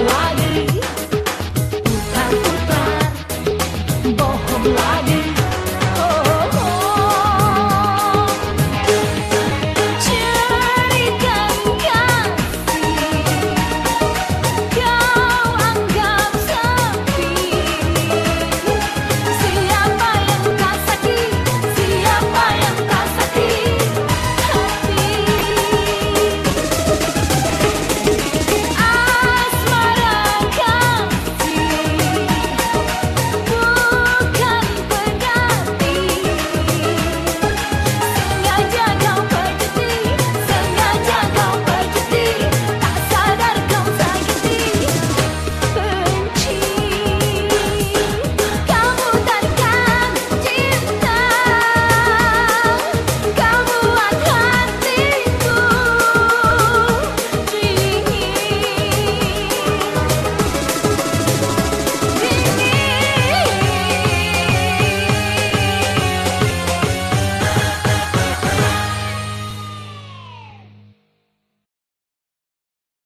like